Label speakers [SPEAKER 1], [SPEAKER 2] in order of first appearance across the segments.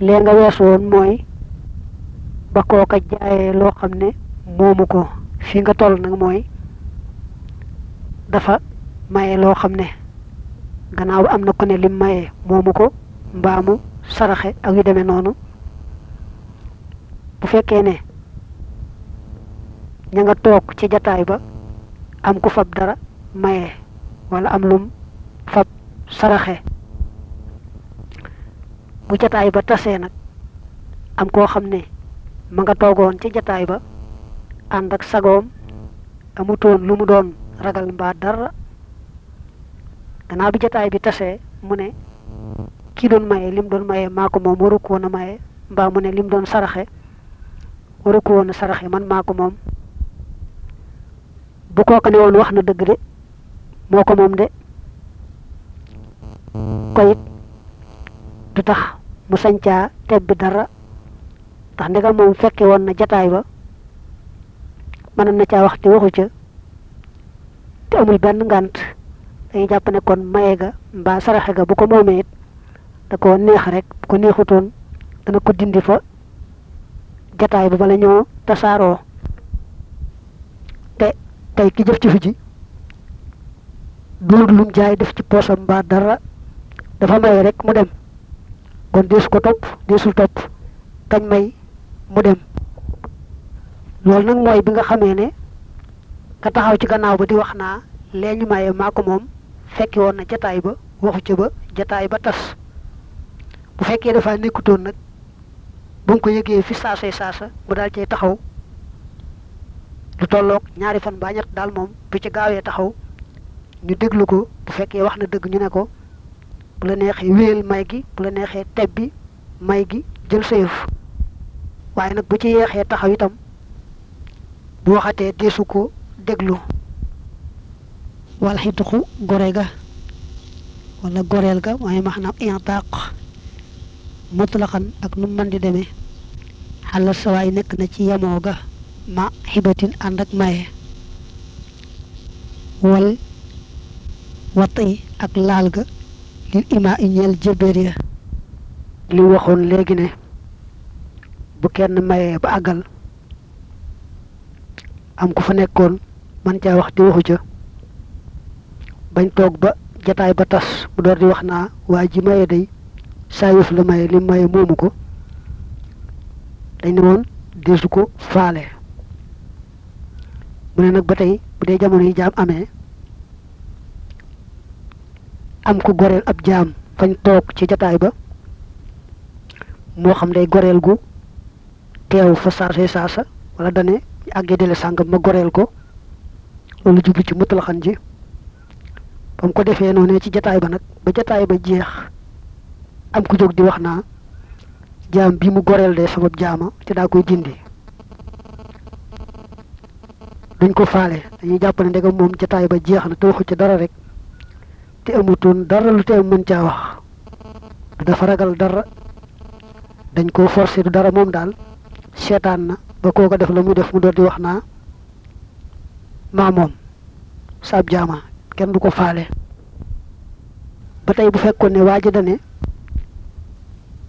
[SPEAKER 1] lee nga weesu woon mooy ba kooka jaayee loo xam ne moomu ko fii nga toll nag mooy dafa maye loo xam ne gannaaw am na ku ne lim maye moomu ko mbaamu saraxe ak yu demee noonu bu fekkee ne ña nga toog ci jataay ba am ku fab dara maye wala am lum fab saraxe bu jataay ba tasee nag am koo xam ne ma nga toogoon ca jataay ba ànd ak sagoom amutoon lu mu doon ragal mbaa dara gannaaw bi jataay bi tasee mu ne kii doon maye lim doon maye maa ko moom waru ko woon a maye mbaa mu ne lim doon saraxe waru ko woon a saraxe man maa ko moom bu kooka ne woon wax na dëgg de moo ko moom de koy it du tax mu sañcaa tebbi dara ndax ndegam moom fekke woon na jataay ba mënoon na caa wax te waxu ca te amul benn ngànt dañuy jàpp ne kon maye ga mbaa saraxe ga bu ko moomee it da ko neex rek bu ko neexutoon dana ko dindi fa jataay ba bala ñoo tasaaroo te tey ki jëf ci fi ji duur lum jaay def ci poosam mbaa dara dafa may rek mu dem kon deesu ko topp deesul topp kañ may mu dem loolu nag mooy bi nga xamee ne nga taxaw ci gannaaw ba di wax naa lee ñu maye maa ko moom fekki woon na jataay ba waxu ca ba jataay ba tas bu fekkee dafa nekkutoon nag bu mu ko yëgee fi saasay saasa mu daal cay taxaw lu tolloog ñaari fan ba ñett daal moom bu ci gaawee taxaw ñu déglu ko bu fekkee wax na dëgg ñu ne ko bu la neexee wéyal may gi bu la neexee tebbi may gi jël sa yëf waaye nag bu ci yeexee taxaw itam bu waxatee deesu ko déglu wal xitqu gore ga wala goreel ga waaye maanaam intaaq mutlaqan ak nu mën di demee xala sawaay nekk na ci yamoo ga ma xibatin ànd ak maye wal wat yi ak laal ga lil ima i ñeel jëbéer ya li waxoon léegi ne bu kenn mayee ba àggal am ku fa nekkoon man caa wax di waxu ca bañ toog ba jataay ba tas mu door di wax naa waa ji maye day saa yëf la maye li maye moomu ko dañ ne woon deesu ko faale mu ne nag ba tey bu dee jamono yi jaam amee am ku goreel ab jaam fañ toog ci jataay ba moo xam day goreel gu teew fa saasee saasa wala dane ñu àggee dele sàngam ma goreel ko loolu jublu ci mutlaxan ji ba mu ko defee noonu ci jataay ba nag ba jataay ba jeex am ku jóg di wax naa jaam bi mu goreel de sabab jaama te daa koy dindi duñ ko faale dañuy jàpp ne ndegam moom jataay ba jeex na te waxu ci dara rek te amutoon dara lu tee mën caa wax du dafa ragal dara dañ koo forcé du dara moom daal seetaan na ba koo ko def la muy def mu door di wax naa maa moom saab jaama kenn du ko faale ba tey bu fekkoon ne waa ji da ne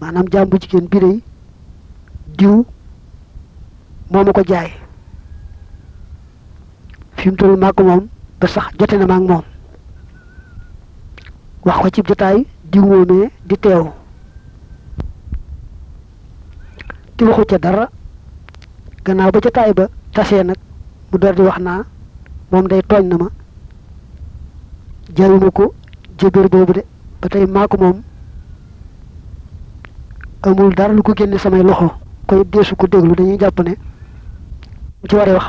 [SPEAKER 1] maanaam jaam bu jigéen bi day diw moo ma ko jaay fi mu toll maag moom ba sax jote na maag moom wax ko ci jotaay di wóomee di teew te waxu ca dara gannaaw ba jotaay ba tasee nag mu door di wax naa moom day tooñ na ma jaayuma ko jëbër boobu de ba tey maa ko moom amul dara lu ko génne samay loxo koy deesu ko déglu dañuy jàpp ne mu ci waree wax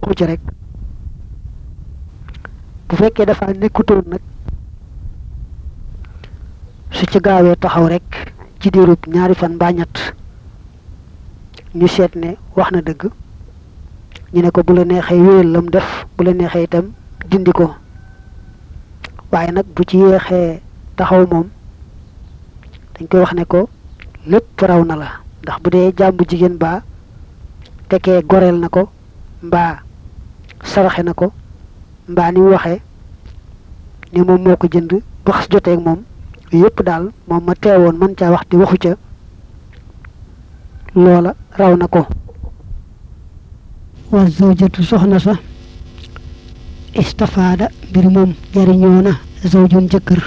[SPEAKER 1] waxu ci rek bu fekkee dafa nekkutoon nag su ci gaawee taxaw rek ci diirub ñaari fan mbaa ñett ñu seet ne wax na dëgg ñu ne ko bu la neexee wéyal lam def bu la neexee itam dindi ko waaye nag bu ci yéexee taxaw moom dañ koy wax ne ko lépp raw na la ndax bu dee jàmbu jigéen baa tekkee goreel na ko mbaa saraxe na ko mbaa ni mu waxee ne moom moo ko jënd ba xas jotee ak moom yëpp daal moom ma teewoon man caa wax te waxu ca loola raw na ko wa zawjatu soxna sa istafaada mbir moom jariñoo na zawjun jëkkër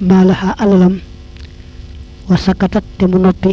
[SPEAKER 1] maalaha alalam wa sakatat te mu noppi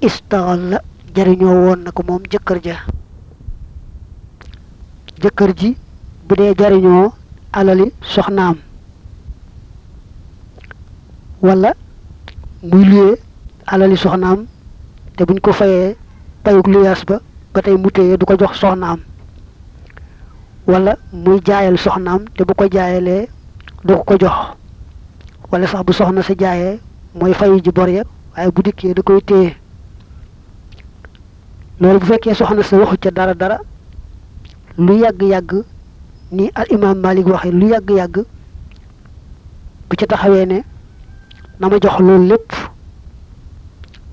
[SPEAKER 1] istaxal la jariñoo woon na ko moom jëkkër ja jëkkër ji bu dee jariñoo alali soxnaam wala muy luyee alali soxnaam te buñ ko fayee payuk luyaas ba ba tey mu téye du ko jox soxnaam wala muy jaayal soxnaam te bu ko jaayalee du ko ko jox wala sax bu soxna sa jaayee mooy fayu ji bor ya waaye bu dikkee da koy téye loolu bu fekkee soxna sa waxu ca dara dara lu yàgg-yàgg ni al imaam Malik waxee lu yàgg-yàgg bu ca taxawee ne na ma jox loolu lépp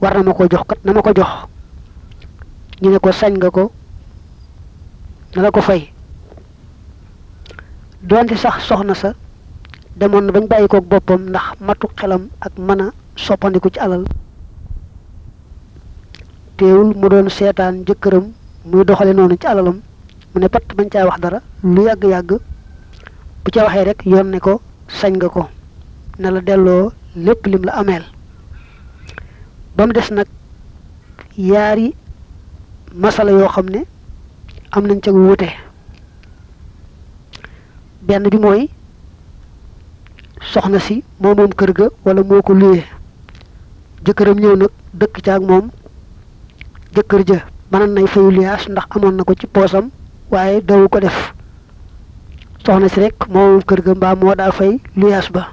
[SPEAKER 1] war na ma ko jox kat na ma ko jox ñu ne ko sañ nga ko na la ko fay doonte sax soxna sa demoon na bañ bàyyi koog boppam ndax matu xelam ak mën a soppandiku ci alal teewul mu doon seetaan jëkkëram muy doxale noonu ci alalam mu ne pat bañ caa wax dara lu yàgg-yàgg bu ca waxee rek yoon ne ko sañ nga ko na la delloo lépp lim la ameel ba mu des nag yaari masala yoo xam ne am nañ ca wuute benn bi mooy soxna si moo moom kër ga wala moo ko luye jëkkëram ñëw nag dëkk ca ak moom jëkkër ja mënoon nay fayu luyaas ndax amoon na ko ci poosam waaye dawu ko def soxna si rek moo moom kër ga mbaa moo daa fay luyaas ba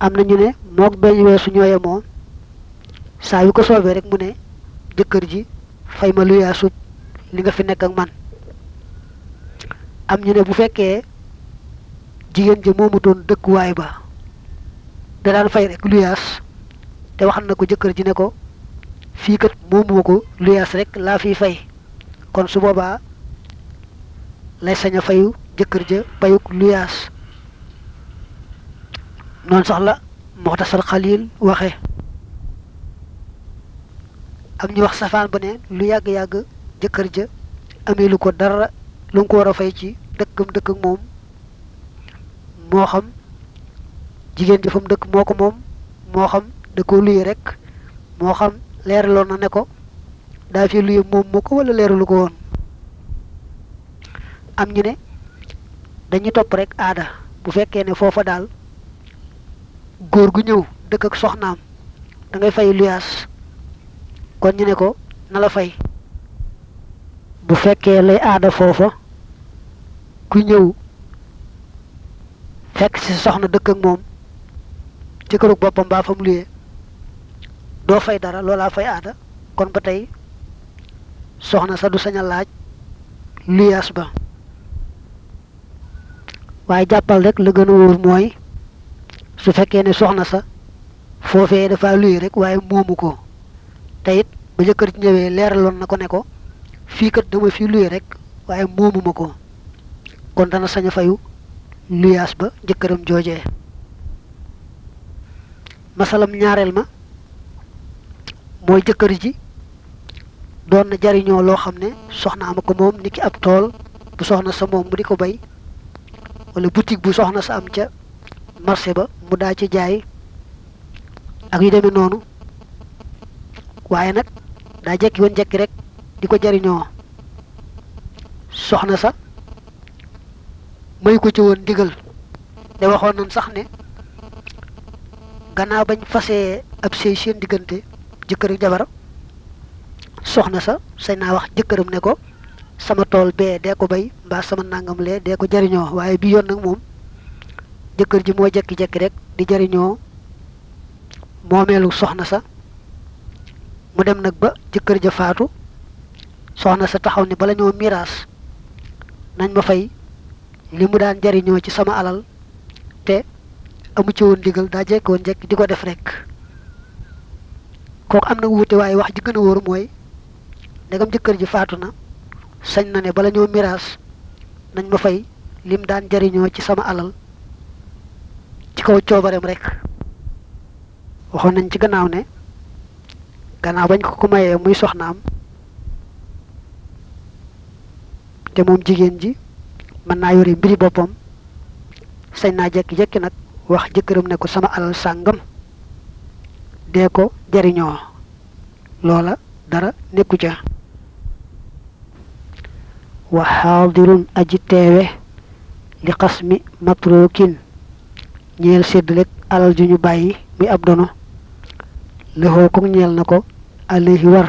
[SPEAKER 1] am na ñu ne mook beeñ weesu ñoo yemoo saa yu ko soobee rek mu ne jëkkër ji fay ma lu yaasut li nga fi nekk ak man am ñu ne bu fekkee jigéen ja moomu doon dëkkuwaay ba da daan fay rek lu yaas te waxal na ko jëkkër ji ne ko fii kat moomu ko lu yaas rek laa fiy fay kon su boobaa lay sañ a fayu jëkkër ja payuk lu yaas noonu sax la muxtasar xalil waxe am ñu wax safaan ba ne lu yàgg-yàgg jëkkër ja amee lu ko dara lu nga ko war a fay ci dëkkam dëkk ak moom moo xam jigéen ji fa mu dëkk moo ko moom moo xam da ko luye rek moo xam leeraloon na ne ko daa fi luye moom moo ko wala leeralu ko woon am ñu ne dañuy topp rek aada bu fekkee ne foofa daal góor gu ñëw dëkk ak soxnaam da ngay fay luyaas kon ñu ne ko na la fay bu fekkee lay aada foofa ku ñëw fekk ci soxna dëkk ak moom ci kërug boppam baa fa mu luyee doo fay dara loolaa fay aada kon ba tey soxna sa du sañ a laaj luyaas ba waaye jàppal rek la gën a wóor mooy su fekkee ne soxna sa foofee dafa luye rek waaye moomu ko te it ba jëkkër ji ñëwee leeraloon na ko ne ko fii kat dama fi luye rek waaye moomu ma ko kon dana sañ a fayu luyaas ba jëkkëram joojee masalam ñaareel ma mooy jëkkër ji doon na jariñoo loo xam ne soxna ama ko moom niki ab tool bu soxna sa moom mu di ko bay wala boutique bu soxna sa am ca marché ba mu daa ci jaay ak yu demee noonu waaye nag daa jekki woon jekki rek di ko jariñoo soxna sa may ko ci woon ndigal de waxoon nañ sax ne gannaaw bañ fasee ab sëy seen diggante jëkkër ak jabar soxna sa sañ naa wax jëkkëram ne ko sama tool bee dee ko bay mbaa sama nangam lee dee ko jariñoo waaye bi yoon nag moom jëkkër ji moo jekki-jekki rek di jariñoo moomeelu soxna sa mu dem nag ba jëkkër ja faatu soxna sa taxaw ne bala ñoo miraas nañ ma fay li mu daan jariñoo ci sama alal te amu ci woon ndigal daa jekk woon jekk di ko def rek kooku am na wuute waaye wax ji gën a wóor mooy ndegam jëkkër ji faatu na sañ na ne bala ñoo miraas nañ ma fay lim daan jariñoo ci sama alal ci kaw coobareem rek waxoon nañ ci gannaaw ne gannaaw bañ ko ko mayee muy soxnaam te moom jigéen ji mën naa yore mbiri boppam sañ naa jekki-jekki nag wax jëkkëram ne ko sama alal sàngam dee ko jariñoo loola dara nekku ca wa xaadirun aji teewe li xas mi matrookin ñeel séddalek alal ju ñu bàyyi muy ab dono lëxoo ko ñeel na ko alayhi war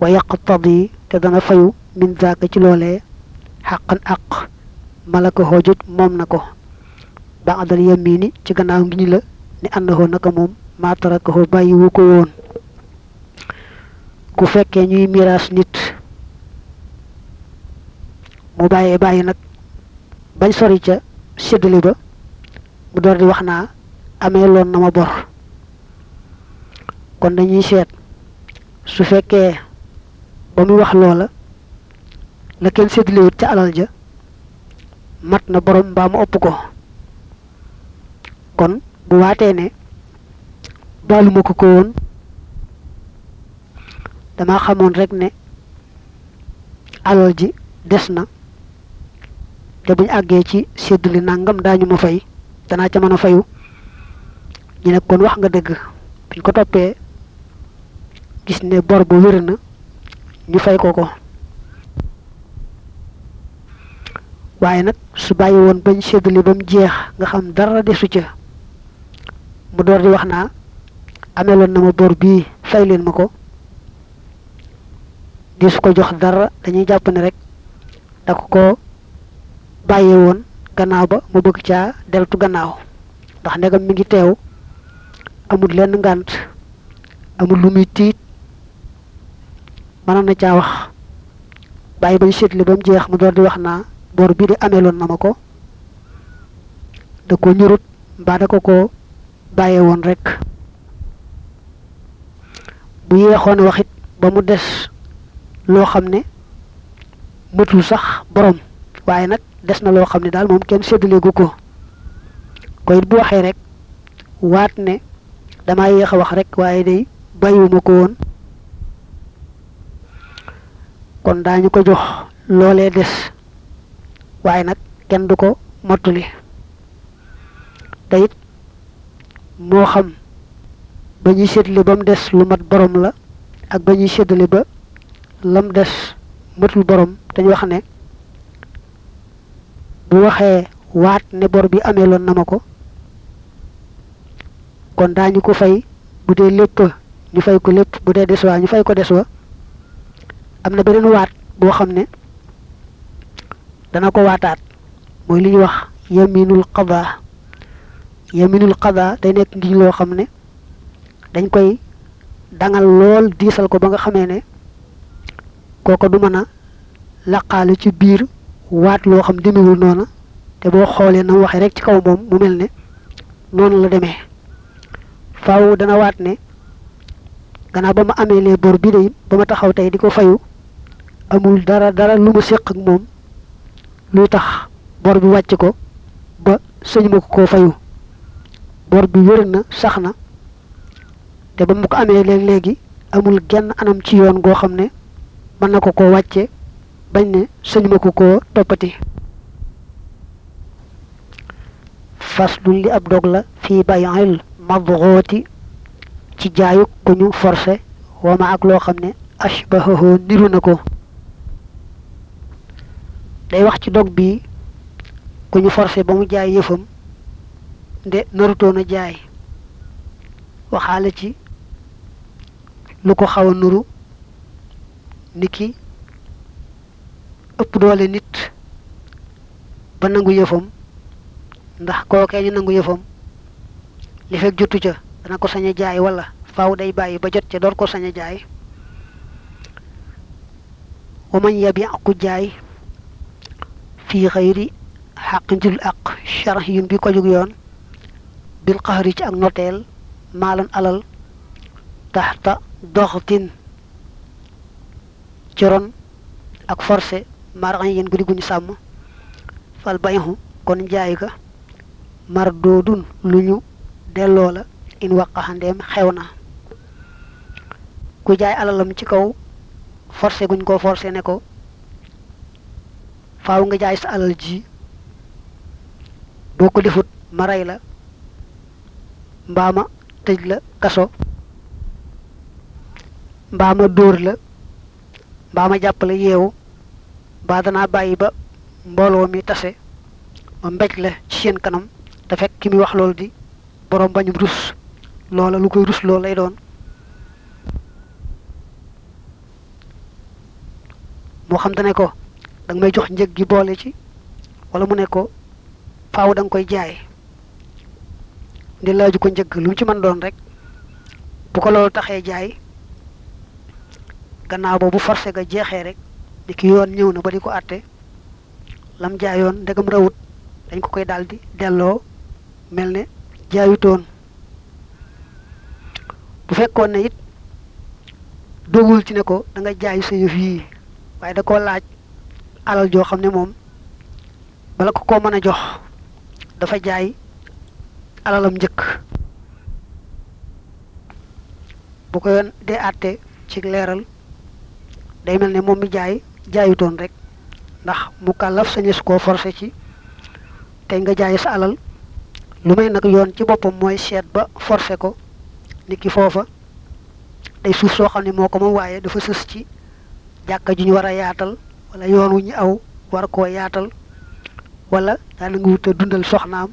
[SPEAKER 1] wa yaqtadi te dana fayu min zaaka ci loolee xaqan aq malaka xoojoj moom na ko ba adal yamini ci gannaaw ngi ni la ni ànd xoo naka moom maataraka xoo bàyyi wu ko woon ku fekkee ñuy miraas nit mu bàyyee bàyyi nag bañ sori ca séddale ba mu door di wax naa amee loon na ma bor kon dañuy seet su fekkee ba muy wax loola la kenn séddalewut ca alal ja mat na borom mbaa mu ëpp ko kon bu waatee ne baaluma ko ko woon dama xamoon rek ne alal ji des na te buñ àggee ci séddale nangam daañu ma fay danaa ca mën a fayu ñu ne kon wax nga dëgg biñ ko toppee gis ne bor ba wér na ñu fay ko ko waaye nag su bàyyi woon bañ séddale ba mu jeex nga xam dara desu ca mu door di wax naa ameloon na ma bor bii fay leen ma ko di su ko jox dara dañuy jàpp ne rek da ko ko bàyyee woon gannaaw ba mu bëgg caa deltu gannaaw ndax ndegam mi ngi teew amul lenn ngànt amul lu muy tiit mënoon na caa wax bàyyi bañ seetli ba mu jeex mu door di wax naa bor bii de ameeloon na ma ko da ko ñurut mbaa da ko ko bàyyee woon rek bu yeexoon waxit ba mu des loo xam ne matul sax borom waaye nag des na loo xam ne daal moom kenn séddaleegu ko ko it bu waxee rek waat ne damaa yéex a wax rek waaye day bàyyiwuma ko woon kon daañu ko jox loolee des waaye nag kenn du ko mottali te it moo xam ba ñuy séddale ba mu des lu mat borom la ak ba ñuy séddale ba lam des matul borom dañu wax ne bu waxee waat ne bor bi amee loon na ma ko kon daañu ko fay bu dee lépp ñu fay ko lépp bu dee des waa ñu fay ko des wa am na beneen waat boo xam ne dana ko waataat mooy li ñuy wax yaminul qadaa yaminul qadaa day nekk ngiñ loo xam ne dañ koy dangal lool diisal ko ba nga xamee ne kooko du mën a laqaale ci biir waat loo xam demewul noona te boo xoolee na mu waxee rek ci kaw moom mu mel ne noonu la demee faaw dana waat ne gannaaw ba ma amee les bor bi de ba ma taxaw tey di ko fayu amul dara dara lu ma séq ak moom luy tax bor bi wàcc ko ba sëñ ma ko koo fayu bor bi wér na sax na te ba mu ko amee léeg léegi amul genn anam ci yoon goo xam ne mën na ko koo wàcce bañ ne sëñ ma ko koo toppati fas lu li ab dog la fii bayil madrooti ci jaayuk ku ñu forcé wama ak loo xam ne ashbahahoo niru na ko day wax ci dog bi ku ñu forcé ba mu jaay yëfam nde narutoon a jaay waxaale ci lu ko xaw a nuru niki ëpp doole nit ba nangu yëfam ndax kookee ñu nangu yëfam li fekk jotu ca dana ko sañ a jaay wala faaw day bàyyi ba jot ca door ko sañ a jaay wa man yabi ku jaay fii xayri xaq njul ak charx yun bi ko jug yoon bil xaxari ci ak noteel maalan alal taxta doxtin ci ron ak forcé maran yéen guddi guñu sàmm fal bayxu kon njaay ga mar doodun lu ñu delloo la in waqaxandeem xew na ku jaay alalam ci kaw forcé guñ ko forcé ne ko faaw nga jaay sa alal ji boo ko defut ma rey la mbaama tëj la kaso mbaama dóor la mbaama jàpp la yeewu mbaa danaa bàyyi ba mbooloo mi tase ma mbéj la ci seen kanam te fekk ki muy wax loolu di borom bañum rus loola lu koy rus loolu lay doon moo xam dane ko danga may jox njëg gi boole ci wala mu ne ko faaw danga koy jaay nde laaju ko njëgg lu mu ci mën doon rek bu ko loolu taxee jaay gannaaw ba bu forcé ga jeexee rek ni ki yoon ñëw na ba di ko àtte lam jaayoon ndegam rawut dañ ko koy daldi delloo mel ne jaayutoon bu fekkoon ne it dogul ci ne ko da nga jaay sa yëf yii waaye da koo laaj alal joo xam ne moom bala ko koo mën a jox dafa jaay alalam njëkk bu ko yoon dee àtte ci leeral day mel ne moom mi jaay jaayutoon rek ndax mu kàllaf sañes koo forcé ci tey nga jaay sa alal lu may nag yoon ci boppam mooy seet ba forcé ko nit ki foofa day suuf soo xam ne moo ko moom waaye dafa sës ci jàkka ju ñu war a yaatal wala yoon wu ñu aw war koo yaatal wala daa nanguwut a dundal soxnaam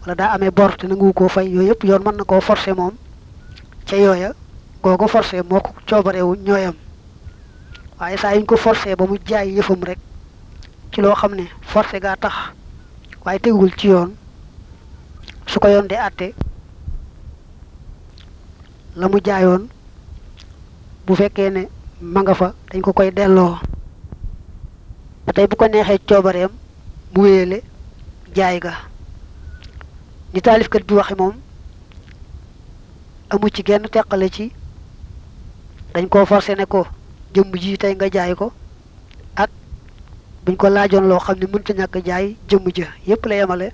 [SPEAKER 1] wala daa amee bor te nanguwu koo fay yooyu yëpp yoon mën na koo forcer moom ca yooya googu forcer moo ko coobarewu ñooyam waaye saa yuñ ko forcer ba mu jaay yëfam rek ci loo xam ne forcer gaa tax waaye tegul ci yoon su ko yoon di àtte la mu jaayoon bu fekkee ne ma nga fa dañ ko koy delloo ba tey bu ko neexee coobareem mu wéyale jaay ga ni taalifkat bi waxe moom amu ci genn teqale ci dañ koo forcé ne ko jëmm ji tey nga jaay ko ak buñ ko laajoon loo xam ne mënta ñàkk jaay jëmm ja yépp la yemale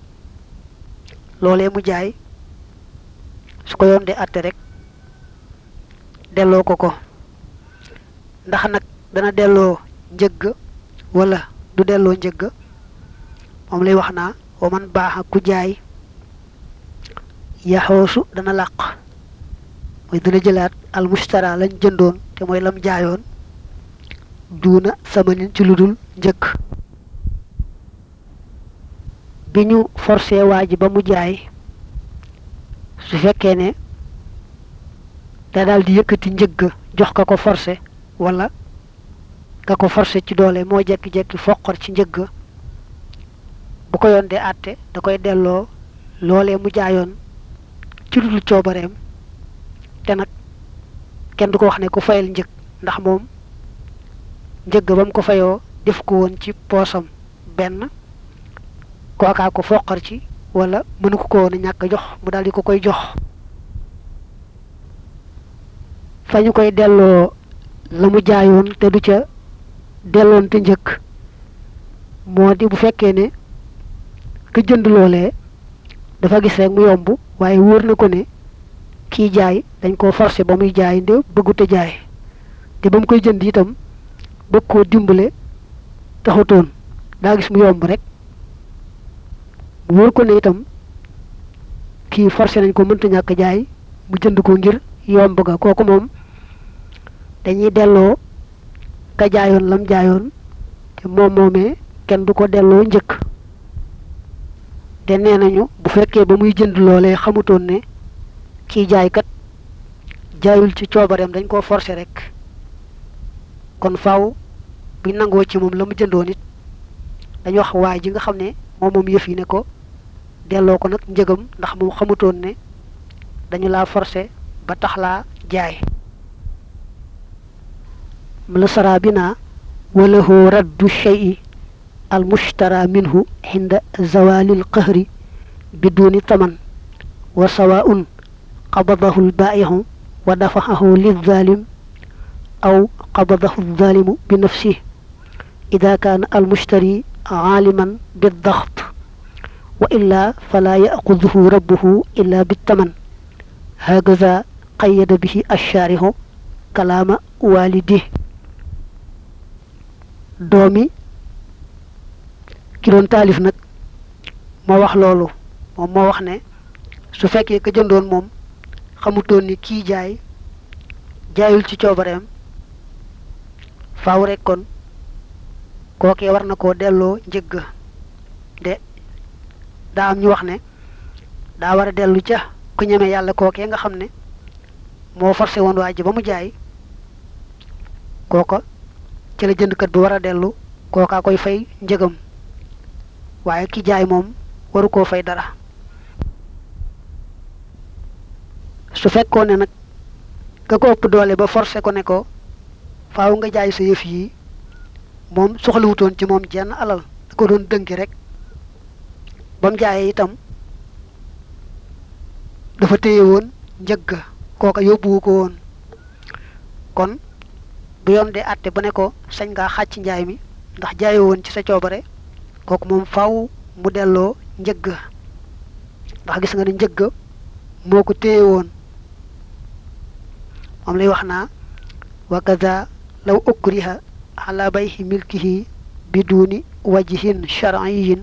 [SPEAKER 1] loolee mu jaay su ko yoon di àtte rek delloo ko ko ndax nag dana delloo njëgg wala du delloo njëgg moom lay wax naa wa man baaxa ku jaay yaxoosu dana làq mooy dana jëlaat al mustara lañ jëndoon te mooy lam jaayoon duuna samanin ci lu dul njëkk bi ñu forcé waa ji ba mu jaay su fekkee ne da daal di yëkkati njëgg jox ka ko forcé wala ka ko forcé ci doole moo jekki-jekki foqor ci njëgg bu ko yoon dee àtte da koy delloo loolee mu jaayoon ci lu dul coobareem te nag kenn du ko wax ne ko fayal njëg ndax moom njëgg ba mu ko fayoo def ko woon ci poosam benn kookaa ko foqar ci wala mënu ko ko woon a ñàkk a jox mu daal di ko koy jox fa ñu koy delloo la mu jaayoon te du ca delloon te njëkk moo di bu fekkee ne ka jënd loolee dafa gis rek mu yomb waaye wóor na ko ne kii jaay dañ koo forcé ba muy jaay nde bëggut a jaay te ba mu koy jënd itam bëgg koo dimbale taxutoon daa gis mu yomb rek mu wóor ko ne itam kii forcé nañ ko mënta ñàkk jaay mu jënd ko ngir yomb ga kooku moom dañuy delloo ka jaayoon lam jaayoon te moom moomee kenn du ko delloo njëkk te nee nañu bu fekkee ba muy jënd loolee xamutoon ne kiy jaaykat jaayul ci coobareem dañ koo forcer rek kon faaw buñ nangoo ci moom la mu jëndoon it dañ wax waay ji nga xam ne moom moom yëf yi ne ko delloo ko nag njëgam ndax moom xamutoon ne dañu laa forcer ba tax laa jaay mu la saraa bi naa wala hoo raddu shay'i al mushtara minhu inda zawalil qahri biduni taman wa sawaun قبضه البائع ودفعه للظالم أو قبضه الظالم بنفسه إذا كان المشتري عالما بالضغط وإلا فلا يأخذه ربه إلا بالثمن هكذا قيد به الشارح كلام والده doomi ki doon taalif nag moo wax loolu moom moo wax ne su fekkee ka jëndoon moom xamutoon ni kii jaay jaayul ci coobareem faaw rek kon kookee war na koo delloo njëgg de daa am ñu wax ne daa war a dellu ca ku ñeme yàlla kookee nga xam ne moo forcé woon waa ji ba mu jaay kooka ci la jëndkat bi war a dellu kookaa koy fay njëgam waaye ki jaay moom waru koo fay dara su fekkoon ne nag ka ko ëpp doole ba forcé ko ne ko faaw nga jaay sa yëf yi moom soxlawutoon ci moom jenn alal da ko doon dënki rek ba mu jaayee itam dafa téye woon njëgg kooka yóbbuwu ko woon kon bu yoon dee àtte ba ne ko sañ ngaa xàcc njaay mi ndax jaaye woon ci sa coobare kooku moom faw mu delloo njëgg ndax gis nga ne njëgg moo ko téye woon moom lay wax naa wa kaza law ukriha ala bayhi milkihi biduni wajhin shar'iyyin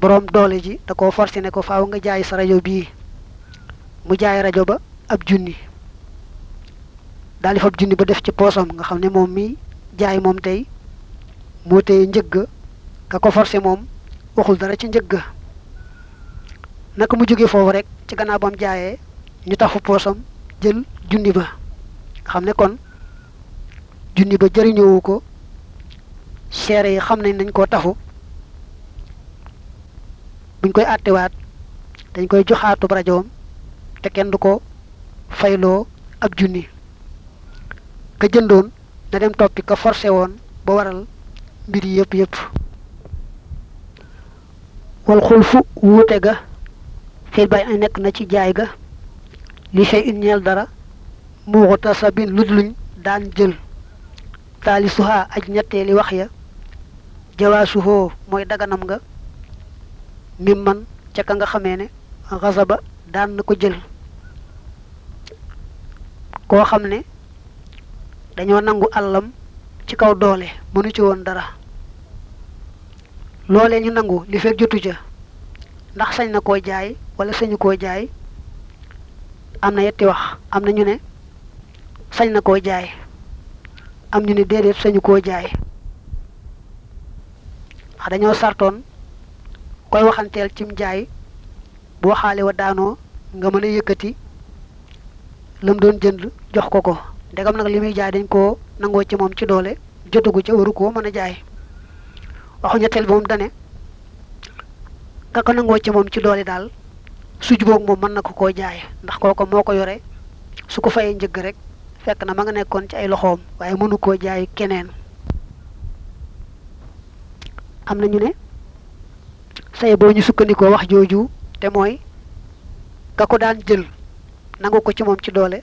[SPEAKER 1] boroom doole ji da koo forcé ne ko faaw nga jaay sa rajo bii mu jaay rajo ba ab junni daal di fab junni ba def ci poosam nga xam ne moom mi jaay moom tey moo teye njëgg ka ko forcé moom waxul dara ci njëgg naka mu jógee foofu rek ci gannaaw bam jaayee ñu tafu poosam jël junni ba nga xam ne kon junni ba jëriñoowu ko seere yi xam nañ dañ koo tafu buñ koy àttewaat dañ koy joxaatu rajoom te kenn du ko fayloo ab junni ka jëndoon na dem toppi ka forcé woon ba waral mbir yi yëpp yëpp wal xulfu wuute ga fil bay ay nekk na ci jaay ga li shay in ñeel dara muuxuta sa bin lu luñ daan jël taali suhaa aj ñetteeli wax ya jawaasuhoo mooy daganam nga mim man ca ka nga xamee ne xasaba daan na ko jël koo xam ne dañoo nangu àllam ci kaw doole mënu ci woon dara loolee ñu nangu li fekk jotu ca ndax sañ na koo jaay wala sañu koo jaay am na yetti wax am na ñu ne sañ na koo jaay am ñu ne déedéet sañu koo jaay wax dañoo sartoon koy waxanteel cim jaay bu waxaale wa daanoo nga mën a yëkkati lam doon jënd jox ko ko ndegam nag li muy jaay dañ koo nangoo ci moom ci doole jotagu ca waru koo mën a jaay waxu ñetteel bi moom dane ka ko nangoo ci moom ci doole daal su jubóog moom mën na ko koo jaay ndax kooka moo ko yore su ko fayee njëgg rek fekk na ma nga nekkoon ci ay loxoom waaye mënu koo jaay keneen am na ñu ne say boo ñu sukkandikoo wax jooju te mooy ka ko daan jël nangu ko ci moom ci doole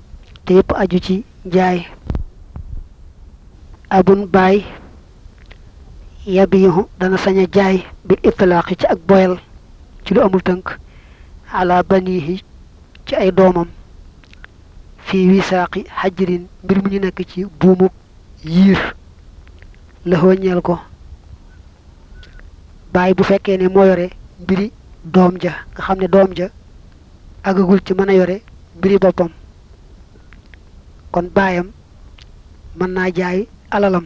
[SPEAKER 1] te yépp aju ci njaay abun baay yabihu dana sañ a jaay bil itlaaqi ci ak boyal ci lu amul tënk ala banihi ci ay doomam fii wisaaqi xajrin mbir mu ñu nekk ci buumu yiir la ñeel ko baay bu fekkee ne moo yore mbiri doom ja nga xam ne doom ja àggagul ci mën a yore mbiri boppam kon baayam mën naa jaay alalam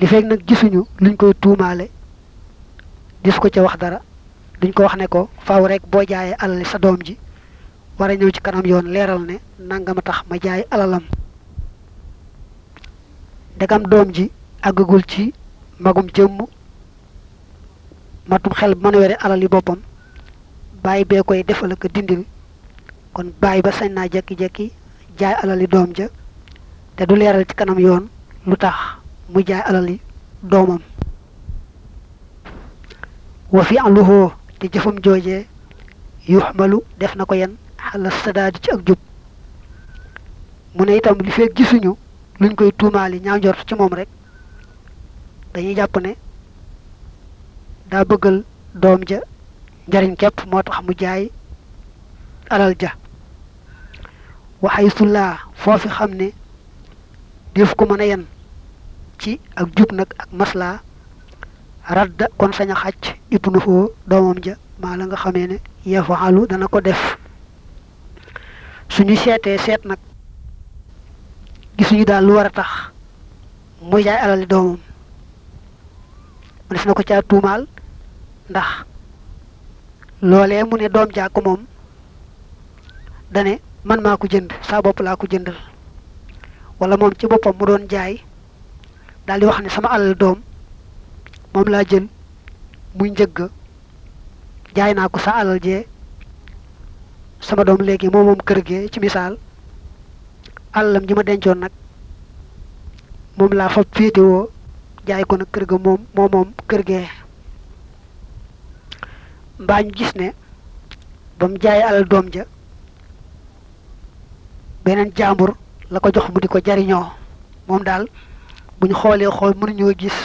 [SPEAKER 1] li fekk nag gisuñu luñ koy tuumaale gis ko ca wax dara duñ ko wax ne ko faaw rek boo jaayee alal sa doom ji war a ñëw ci kanam yoon leeral ne nangama tax ma jaay alalam ndegam doom ji àggagul ci magum jëmm matum xel mën a yore alal yi boppam baay bee koy defal ak dindil kon baay ba sañ naa jekki-jekki jaay alal yi doom ja te du leeral ci kanam yoon lu tax mu jaay alal yi doomam wa fi aluhoo te jëfam joojee yuxmalu def na ko yan xala sadaadi ci ak jub mu ne itam li fee gisuñu luñ koy tuumaali ñaaw njort ci moom rek dañuy jàpp ne daa bëggal doom ja njariñ képp moo tax mu jaay alal ja waxay sulaa foofi xam ne def ko mën a yen ci ak jub nag ak maslaa radda kon sañ a xàcc ibnu hoo doomam ja maa la nga xamee ne yafaxalu dana ko def suñu seetee seet nag gisuñu daal lu war a tax muy jaay alali doomam mënees na ko caa tuumaal ndax loolee mu ne doom jaa ko moom dane man maa ko jënd saa bopp laa ko jëndal wala moom ci boppam mu doon jaay daal di wax ne sama alal doom moom laa jël muy njëgg jaay naa ko sa alal jee sama doom léegi moom moom kër gee ci misaal alalam ji ma dencoon nag moom laa fab féetewoo jaay ko nag kër ga moom moo moom kër gee mbaa ñu gis ne ba mu jaay alal doom ja beneen jàmbur la ko jox mu di ko jariñoo moom daal bu ñu xoolee xool mënuñoo gis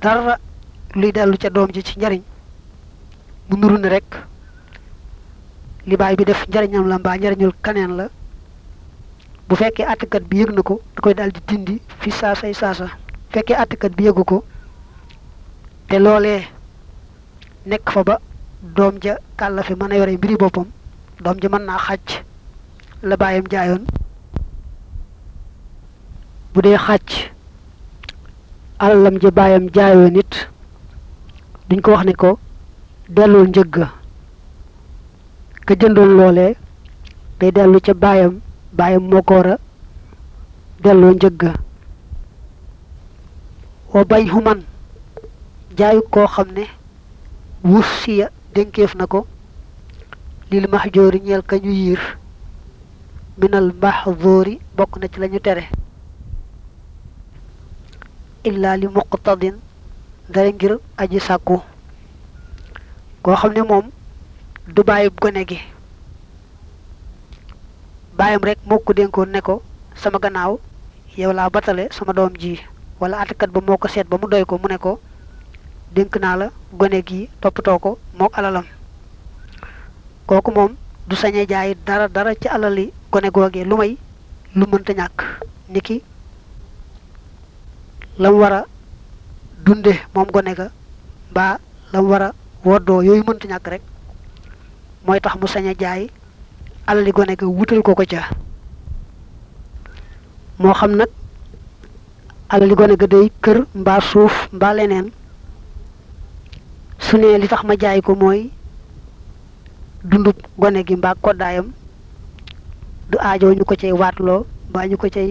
[SPEAKER 1] dara luy dellu ca doom ji ci njariñ mu nuru ne rek li baay bi def njariñam la mbaa njariñul kaneen la bu fekkee àttekat bi yëg na ko da koy daal di dindi fi saasay saasa bu fekkee àttekat bi yëgu ko te loolee nekk fa ba doom ja kàllafe mën a yore mbiri boppam doom ja mën naa xàcc la baayam jaayoon bu dee xàcc alalam ja baayam jaayoo nit duñ ko wax ne ko dellul njëg ga ka jëndoon loolee day dellu ca baayam baayam moo ko war a delloo njëg ga wa bay hu man jaayu koo xam ne wus siya dénkeef na ko lil mahjoori ñeel ka ñu yiir minal mahjoori bokk na ci lañu tere illaa li muqtadin dara ngir aji sàkku koo xam ne moom du bàyyi gone gi baayam rek moo ko dénkoon ne ko sama gannaaw yow laa batale sama doom ji wala àttekat ba moo ko seet ba mu doy ko mu ne ko dénk naa la gone gi toppatoo ko mook alalam kooku moom du sañ a jaay dara dara ci alali gone googee lu may lu mënta ñàkk niki lam war a dunde moom gone ga mbaa lam war a woddoo yooyu mënta ñàkk rek mooy tax mu sañ a jaay alali gone ga wutal ko ko ca moo xam nag alali gone ga day kër mbaa suuf mbaa leneen su ne li tax ma jaay ko mooy dundub gone gi mbaa koddaayam du aajoo ñu ko cay waatloo mbaa ñu ko cay